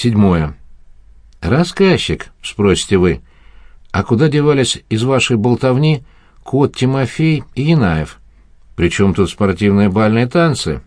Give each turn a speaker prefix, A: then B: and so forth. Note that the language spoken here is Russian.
A: Седьмое. «Рассказчик», — спросите вы, — «а куда девались из вашей болтовни кот Тимофей и Янаев? Причем тут спортивные бальные танцы?»